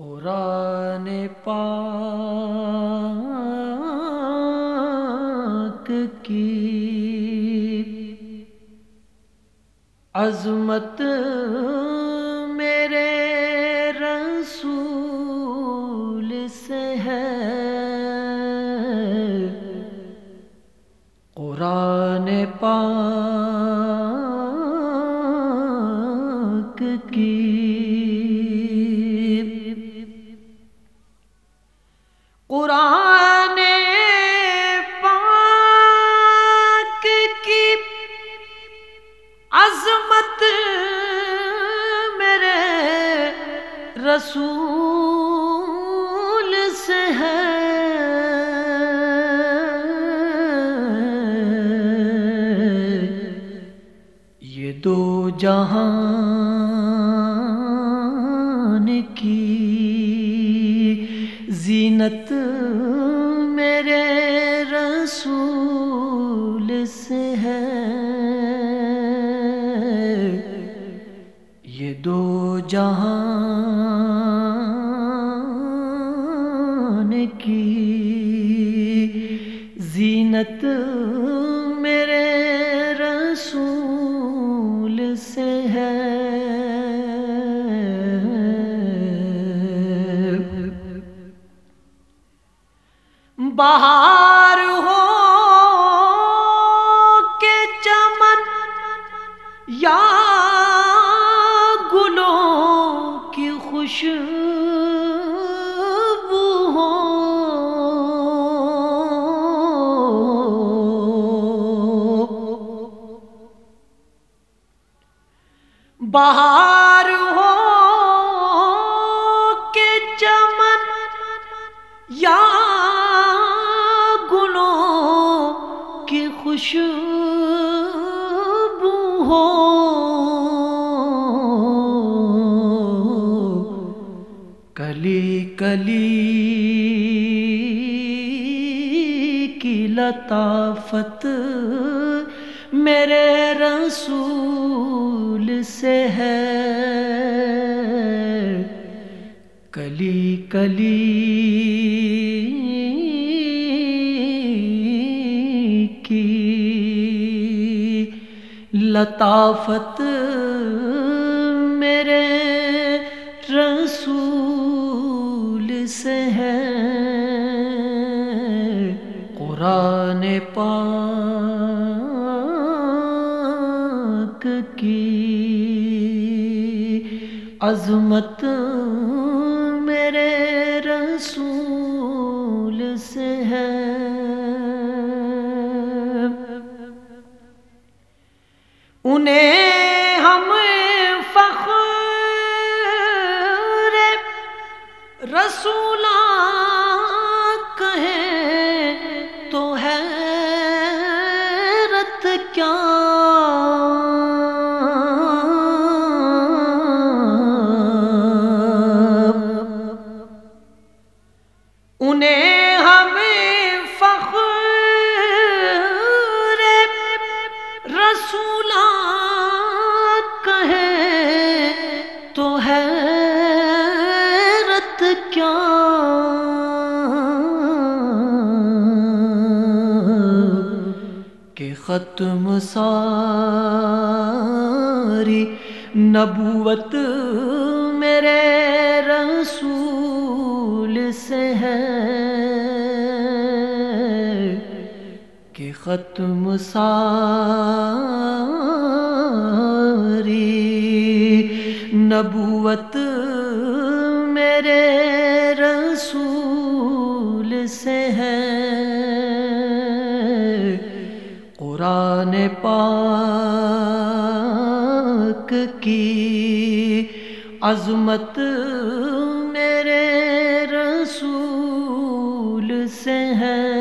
قرآن پاک کی عظمت میرے رسول سے ہے۔ قرآن پاک رسول سے ہے۔ یہ دو جہان کی زینت میرے رسول سے ہے۔ یہ دو جہان زینت میرے رسول سے ہے۔ بہار بہار ہو کے چمن یا گلوں کی خوشبو ہو۔ کلی کلی کی لطافت میرے رسول سے ہے۔ کلی کلی کی لطافت میرے رسول سے ہے۔ قرآن پاک عظمت میرے رسول سے ہے۔ رسولہ کہیں تو حیرت کیا؟ کہ ختم ساری نبوت میرے رسول سے ہے۔ ختم ساری نبوت میرے رسول سے ہے۔ قرآن پاک کی عظمت میرے رسول سے ہے۔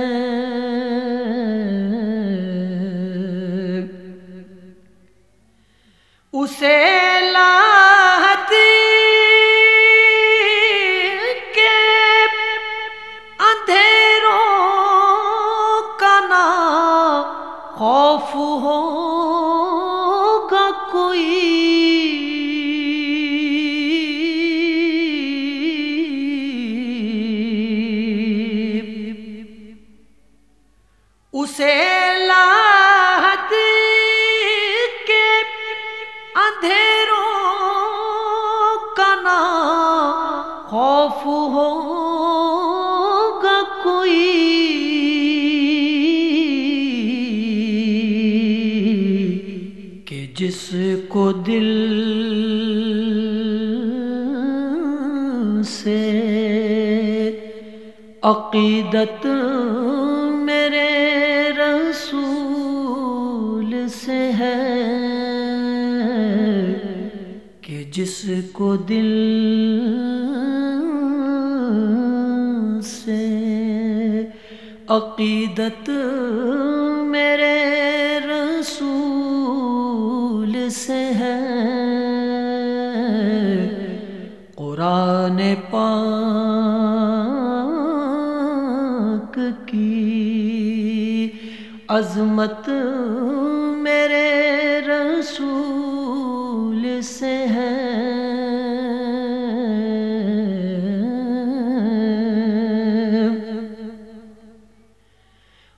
کا خوف ہو سے عقیدت میرے رسول سے ہے کہ جس کو دل سے عقیدت کی عظمت میرے رسول سے ہے۔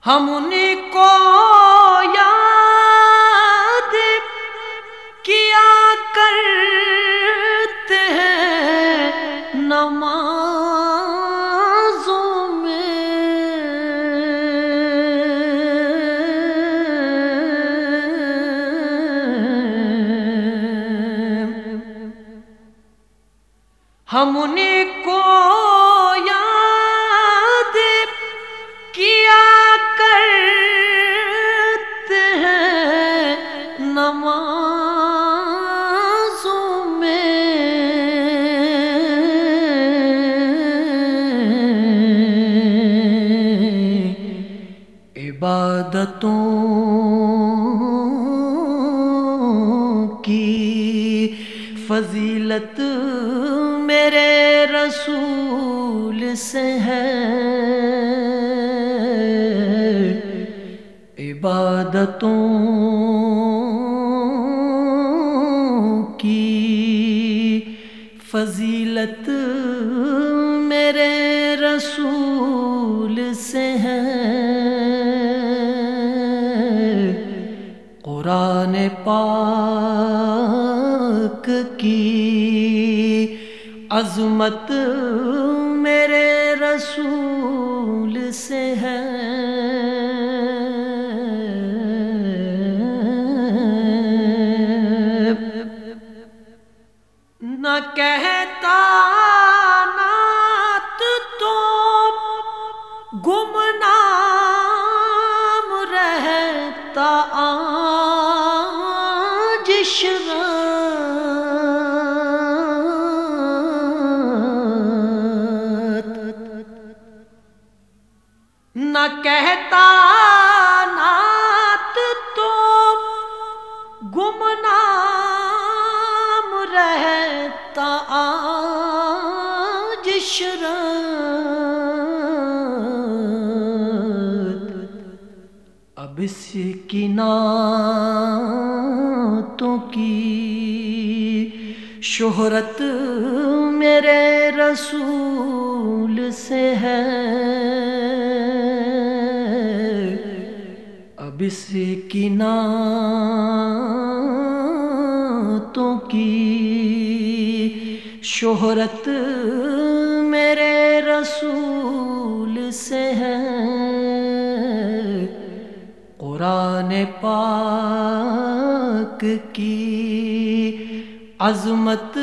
ہم انہیں ہم ان کو یاد کیا کرتے ہیں نمازوں میں عبادتوں رسول سے ہے عبادتوں کی فضیلت میرے رسول سے ہے قرآن پاک کی عظمت میرے رسول سے ہے۔ نہ کہتا نات تو گمنام رہتا آج شرط کہتا نات تو گمنام رہتا آج شرط اب اس کی نعتوں کی شہرت میرے رسول سے ہے۔ اب کی شہرت میرے رسول سے ہے۔ قرآن پاک کی عظمت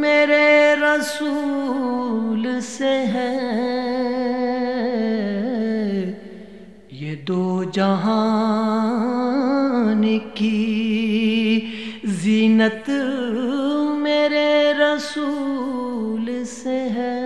میرے رسول سے ہے۔ دو جہان کی زینت میرے رسول سے ہے۔